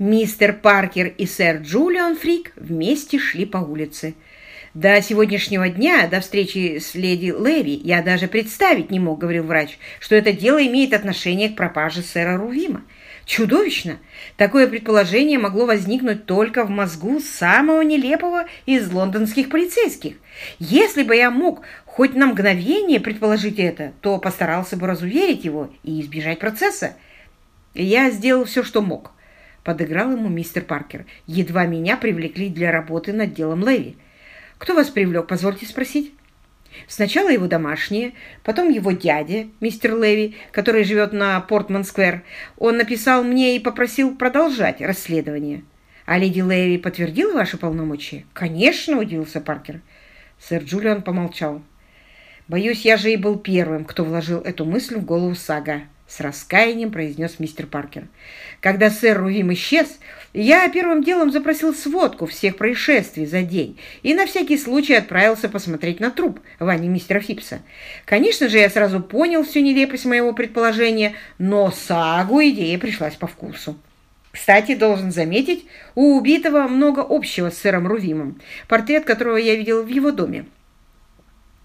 Мистер Паркер и сэр Джулиан Фрик вместе шли по улице. До сегодняшнего дня, до встречи с леди Леви, я даже представить не мог, говорил врач, что это дело имеет отношение к пропаже сэра Рувима. Чудовищно! Такое предположение могло возникнуть только в мозгу самого нелепого из лондонских полицейских. Если бы я мог хоть на мгновение предположить это, то постарался бы разуверить его и избежать процесса. Я сделал все, что мог. Подыграл ему мистер Паркер. Едва меня привлекли для работы над делом Леви. Кто вас привлек, позвольте спросить? Сначала его домашние, потом его дядя, мистер Леви, который живет на Портман-сквер. Он написал мне и попросил продолжать расследование. А леди Леви подтвердила ваши полномочия? Конечно, удивился Паркер. Сэр Джулиан помолчал. Боюсь, я же и был первым, кто вложил эту мысль в голову Сага. С раскаянием произнес мистер Паркер. Когда сэр Рувим исчез, я первым делом запросил сводку всех происшествий за день и на всякий случай отправился посмотреть на труп Вани мистера Фипса. Конечно же, я сразу понял всю нелепость моего предположения, но Сагу идея пришлась по вкусу. Кстати, должен заметить, у убитого много общего с сэром Рувимом, портрет которого я видел в его доме.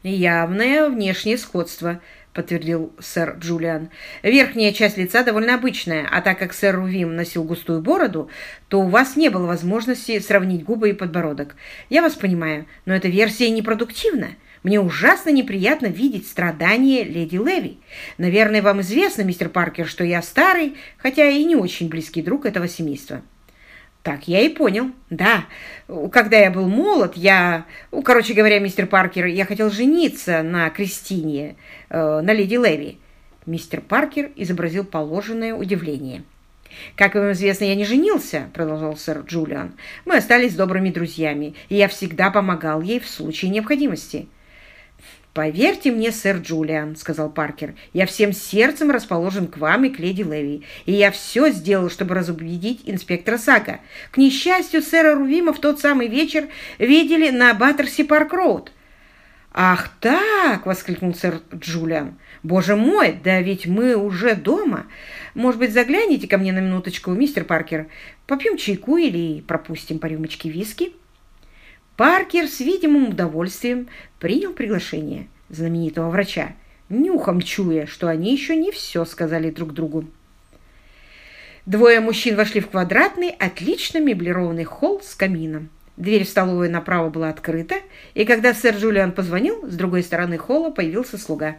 Явное внешнее сходство –— подтвердил сэр Джулиан. «Верхняя часть лица довольно обычная, а так как сэр Рувим носил густую бороду, то у вас не было возможности сравнить губы и подбородок. Я вас понимаю, но эта версия непродуктивна. Мне ужасно неприятно видеть страдания леди Леви. Наверное, вам известно, мистер Паркер, что я старый, хотя и не очень близкий друг этого семейства». Так я и понял. Да, когда я был молод, я... Короче говоря, мистер Паркер, я хотел жениться на Кристине, э, на леди Леви. Мистер Паркер изобразил положенное удивление. «Как вам известно, я не женился», — продолжал сэр Джулиан. «Мы остались добрыми друзьями, и я всегда помогал ей в случае необходимости». «Поверьте мне, сэр Джулиан», — сказал Паркер, — «я всем сердцем расположен к вам и к леди Леви, и я все сделал, чтобы разубедить инспектора Сагга. К несчастью, сэра Рувима в тот самый вечер видели на Баттерси Парк-Роуд». «Ах так!» — воскликнул сэр Джулиан. «Боже мой, да ведь мы уже дома. Может быть, загляните ко мне на минуточку, мистер Паркер? Попьем чайку или пропустим по рюмочке виски?» Паркер с видимым удовольствием принял приглашение знаменитого врача, нюхом чуя, что они еще не все сказали друг другу. Двое мужчин вошли в квадратный, отлично меблированный холл с камином. Дверь в столовую направо была открыта, и когда сэр Джулиан позвонил, с другой стороны холла появился слуга.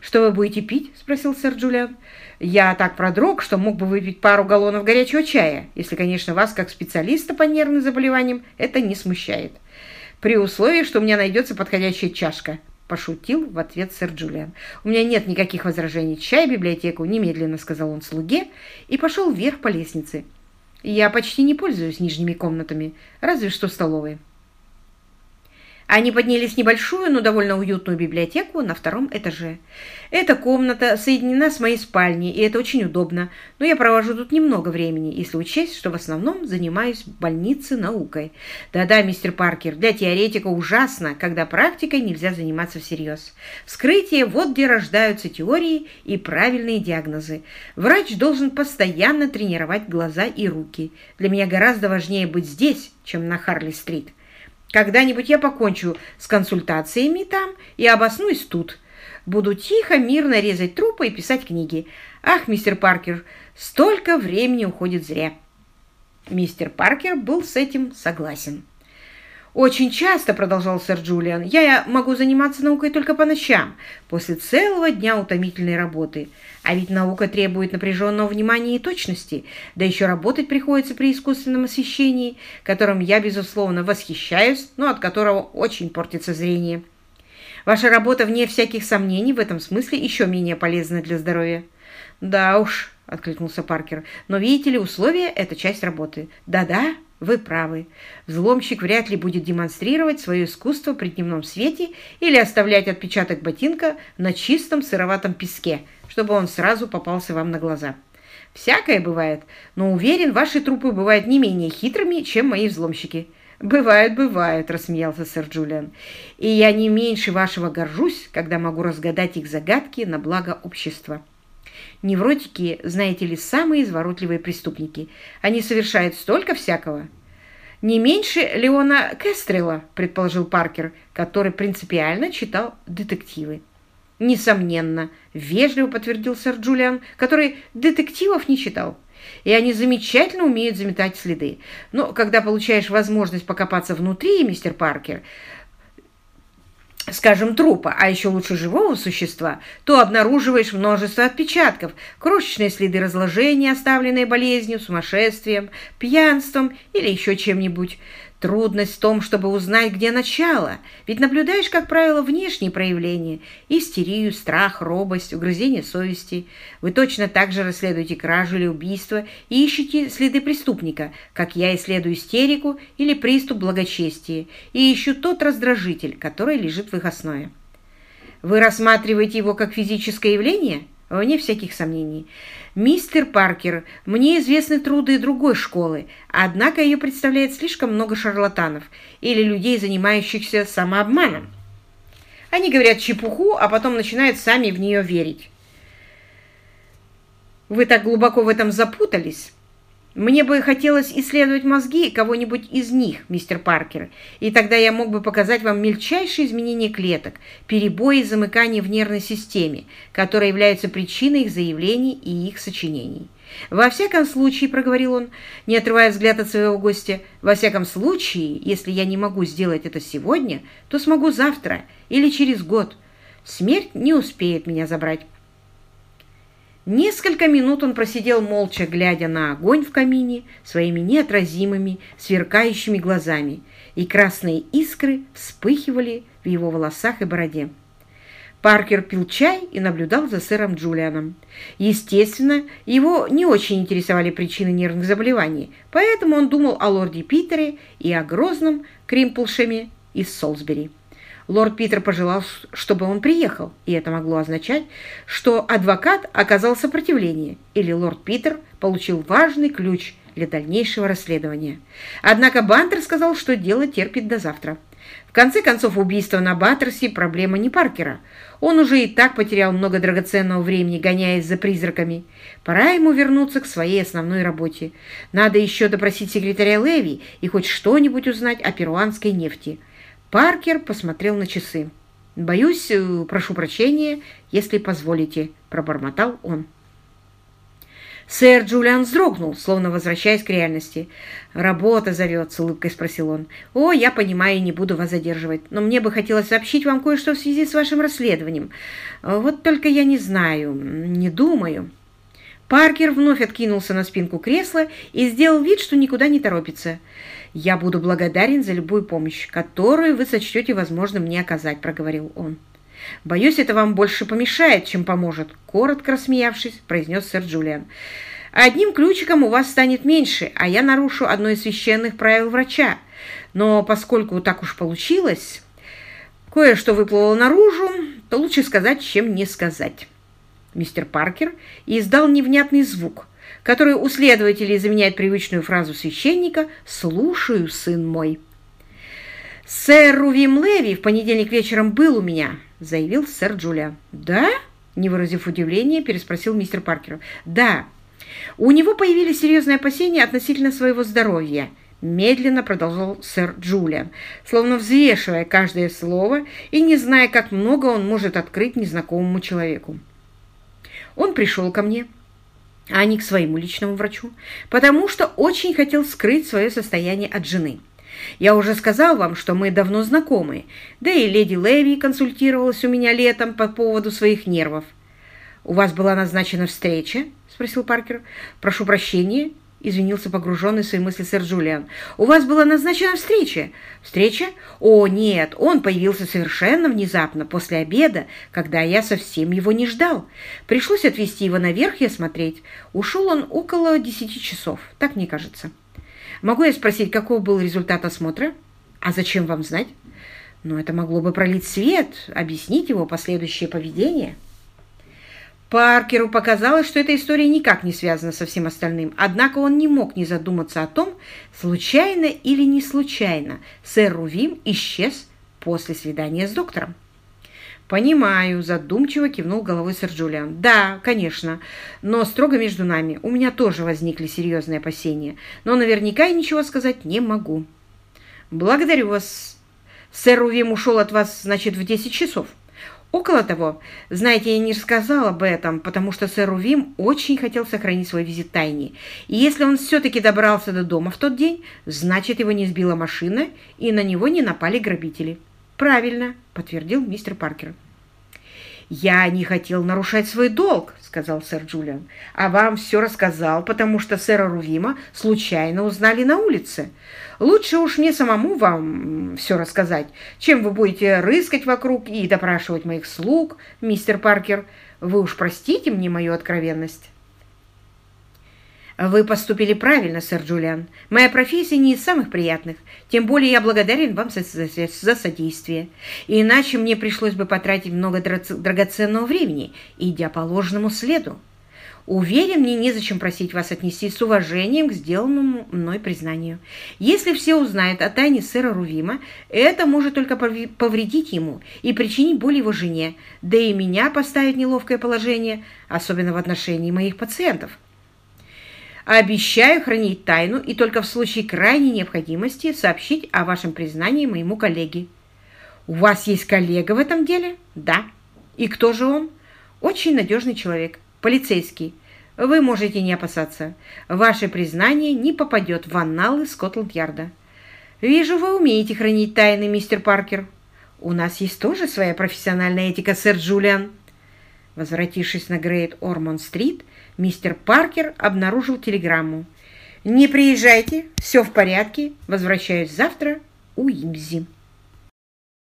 «Что вы будете пить?» – спросил сэр Джулиан. «Я так продрог, что мог бы выпить пару галлонов горячего чая, если, конечно, вас, как специалиста по нервным заболеваниям, это не смущает» при условии, что у меня найдется подходящая чашка», – пошутил в ответ сэр Джулиан. «У меня нет никаких возражений. Чай, библиотеку, немедленно», – сказал он слуге и пошел вверх по лестнице. «Я почти не пользуюсь нижними комнатами, разве что столовой». Они поднялись в небольшую, но довольно уютную библиотеку на втором этаже. Эта комната соединена с моей спальней, и это очень удобно, но я провожу тут немного времени, если учесть, что в основном занимаюсь в больнице наукой. Да-да, мистер Паркер, для теоретика ужасно, когда практикой нельзя заниматься всерьез. Вскрытие – вот где рождаются теории и правильные диагнозы. Врач должен постоянно тренировать глаза и руки. Для меня гораздо важнее быть здесь, чем на Харли-стрит. Когда-нибудь я покончу с консультациями там и обоснуюсь тут. Буду тихо, мирно резать трупы и писать книги. Ах, мистер Паркер, столько времени уходит зря. Мистер Паркер был с этим согласен. «Очень часто, — продолжал сэр Джулиан, — я могу заниматься наукой только по ночам, после целого дня утомительной работы. А ведь наука требует напряженного внимания и точности, да еще работать приходится при искусственном освещении, которым я, безусловно, восхищаюсь, но от которого очень портится зрение. Ваша работа, вне всяких сомнений, в этом смысле еще менее полезна для здоровья». «Да уж», — откликнулся Паркер, — «но видите ли, условия — это часть работы. Да-да, вы правы. Взломщик вряд ли будет демонстрировать свое искусство при дневном свете или оставлять отпечаток ботинка на чистом сыроватом песке, чтобы он сразу попался вам на глаза. Всякое бывает, но уверен, ваши трупы бывают не менее хитрыми, чем мои взломщики. «Бывает, бывает», — рассмеялся сэр Джулиан. «И я не меньше вашего горжусь, когда могу разгадать их загадки на благо общества». Невротики, знаете ли, самые изворотливые преступники. Они совершают столько всякого. Не меньше Леона Кестрела, предположил Паркер, который принципиально читал детективы. Несомненно, вежливо подтвердил сэр Джулиан, который детективов не читал. И они замечательно умеют заметать следы. Но когда получаешь возможность покопаться внутри, мистер Паркер, скажем, трупа, а еще лучше живого существа, то обнаруживаешь множество отпечатков, крошечные следы разложения, оставленные болезнью, сумасшествием, пьянством или еще чем-нибудь. Трудность в том, чтобы узнать, где начало, ведь наблюдаешь, как правило, внешние проявления – истерию, страх, робость, угрызение совести. Вы точно так же расследуете кражу или убийство и ищете следы преступника, как я исследую истерику или приступ благочестия, и ищу тот раздражитель, который лежит в их основе. Вы рассматриваете его как физическое явление? Вне всяких сомнений. «Мистер Паркер, мне известны труды другой школы, однако ее представляет слишком много шарлатанов или людей, занимающихся самообманом. Они говорят чепуху, а потом начинают сами в нее верить. Вы так глубоко в этом запутались, мне бы хотелось исследовать мозги кого-нибудь из них, мистер Паркер, и тогда я мог бы показать вам мельчайшие изменения клеток, перебои и замыкания в нервной системе, которые являются причиной их заявлений и их сочинений. «Во всяком случае», — проговорил он, не отрывая взгляд от своего гостя, «во всяком случае, если я не могу сделать это сегодня, то смогу завтра или через год. Смерть не успеет меня забрать». Несколько минут он просидел молча, глядя на огонь в камине своими неотразимыми, сверкающими глазами, и красные искры вспыхивали в его волосах и бороде. Паркер пил чай и наблюдал за сэром Джулианом. Естественно, его не очень интересовали причины нервных заболеваний, поэтому он думал о лорде Питере и о грозном Кримплшеме из Солсбери. Лорд Питер пожелал, чтобы он приехал, и это могло означать, что адвокат оказал сопротивление, или лорд Питер получил важный ключ для дальнейшего расследования. Однако Бантер сказал, что дело терпит до завтра. В конце концов, убийство на Баттерсе – проблема не Паркера. Он уже и так потерял много драгоценного времени, гоняясь за призраками. Пора ему вернуться к своей основной работе. Надо еще допросить секретаря Леви и хоть что-нибудь узнать о перуанской нефти. Паркер посмотрел на часы. «Боюсь, э, прошу прощения, если позволите», — пробормотал он. Сэр Джулиан вздрогнул, словно возвращаясь к реальности. «Работа зовет», — с улыбкой спросил он. «О, я понимаю, не буду вас задерживать, но мне бы хотелось сообщить вам кое-что в связи с вашим расследованием. Вот только я не знаю, не думаю». Паркер вновь откинулся на спинку кресла и сделал вид, что никуда не торопится. «Я буду благодарен за любую помощь, которую вы сочтете возможным мне оказать», — проговорил он. «Боюсь, это вам больше помешает, чем поможет», — коротко рассмеявшись, произнес сэр Джулиан. «Одним ключиком у вас станет меньше, а я нарушу одно из священных правил врача. Но поскольку так уж получилось, кое-что выплыло наружу, то лучше сказать, чем не сказать». Мистер Паркер издал невнятный звук — который у следователей заменяет привычную фразу священника «Слушаю, сын мой». «Сэр Рувим Леви в понедельник вечером был у меня», — заявил сэр Джулия. «Да?» — не выразив удивления, переспросил мистер Паркер. «Да. У него появились серьезные опасения относительно своего здоровья», — медленно продолжал сэр Джулиан, словно взвешивая каждое слово и не зная, как много он может открыть незнакомому человеку. Он пришел ко мне, а не к своему личному врачу, потому что очень хотел скрыть свое состояние от жены. Я уже сказал вам, что мы давно знакомы, да и леди Леви консультировалась у меня летом по поводу своих нервов. «У вас была назначена встреча?» – спросил Паркер. «Прошу прощения, — извинился погруженный в свои мысли сэр Джулиан. «У вас была назначена встреча». «Встреча? О, нет, он появился совершенно внезапно, после обеда, когда я совсем его не ждал. Пришлось отвезти его наверх и осмотреть. Ушел он около десяти часов, так мне кажется». «Могу я спросить, каков был результат осмотра? А зачем вам знать?» «Но это могло бы пролить свет, объяснить его последующее поведение». Паркеру показалось, что эта история никак не связана со всем остальным, однако он не мог не задуматься о том, случайно или не случайно сэр Рувим исчез после свидания с доктором. «Понимаю», – задумчиво кивнул головой сэр Джулиан. «Да, конечно, но строго между нами. У меня тоже возникли серьезные опасения, но наверняка я ничего сказать не могу». «Благодарю вас. Сэр Увим ушел от вас, значит, в десять часов». Около того, знаете, я не рассказал об этом, потому что сэр Увим очень хотел сохранить свой визит тайне. И если он все-таки добрался до дома в тот день, значит, его не сбила машина и на него не напали грабители. «Правильно», — подтвердил мистер Паркер. «Я не хотел нарушать свой долг», — сказал сэр Джулиан. «А вам все рассказал, потому что сэра Рувима случайно узнали на улице. Лучше уж мне самому вам все рассказать, чем вы будете рыскать вокруг и допрашивать моих слуг, мистер Паркер. Вы уж простите мне мою откровенность». «Вы поступили правильно, сэр Джулиан. Моя профессия не из самых приятных. Тем более я благодарен вам за, за, за содействие. Иначе мне пришлось бы потратить много драгоценного времени, идя по ложному следу. Уверен, мне незачем просить вас отнести с уважением к сделанному мной признанию. Если все узнают о тайне сэра Рувима, это может только повредить ему и причинить боль его жене, да и меня поставить неловкое положение, особенно в отношении моих пациентов». Обещаю хранить тайну и только в случае крайней необходимости сообщить о вашем признании моему коллеге. У вас есть коллега в этом деле? Да. И кто же он? Очень надежный человек, полицейский. Вы можете не опасаться. Ваше признание не попадет в анналы Скотланд-Ярда. Вижу, вы умеете хранить тайны, мистер Паркер. У нас есть тоже своя профессиональная этика, сэр Джулиан. Возвратившись на Грейт Ормонд-стрит, мистер Паркер обнаружил телеграмму. «Не приезжайте, все в порядке, возвращаюсь завтра, у Имзи».